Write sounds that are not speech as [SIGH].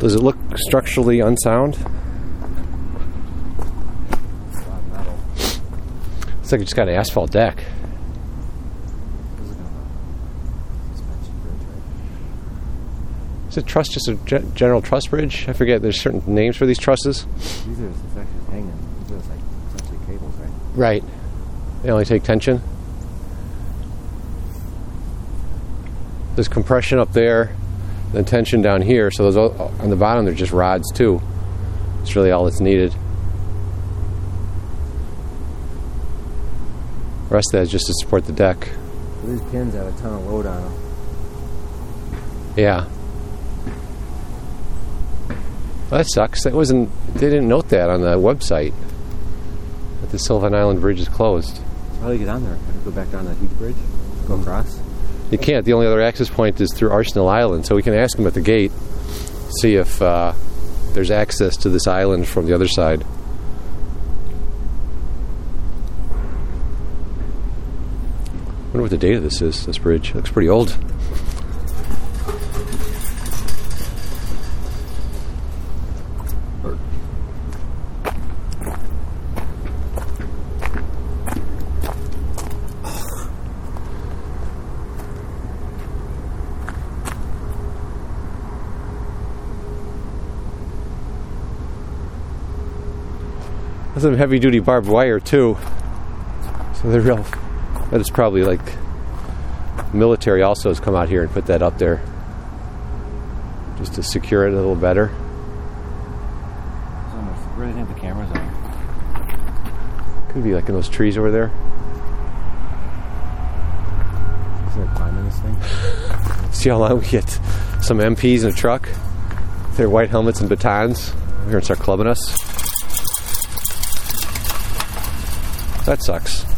Does it look structurally unsound? A lot of metal. It's like it just got an asphalt deck. Is kind of a suspension bridge, right? Is it truss just a ge- general truss bridge? I forget. There's certain names for these trusses. These are sections hanging. These are like essentially cables, right? Right. They only take tension. There's compression up there, then tension down here. So those on the bottom they're just rods too. It's really all that's needed. The rest of that is just to support the deck. These pins have a ton of load on them. Yeah. Well, that sucks. That wasn't. They didn't note that on the website. That the Sylvan Island Bridge is closed. So how do you get on there? Have to go back down that huge bridge? Go across? You can't. The only other access point is through Arsenal Island, so we can ask them at the gate, see if uh, there's access to this island from the other side. I wonder what the date of this is. This bridge looks pretty old. That's some heavy duty barbed wire too. So they're real. That is probably like military also has come out here and put that up there just to secure it a little better. Where do they think the cameras are? Could be like in those trees over there. Isn't it climbing this thing? [LAUGHS] See how long we get some MPs in a truck, their white helmets and batons, here and start clubbing us. That sucks.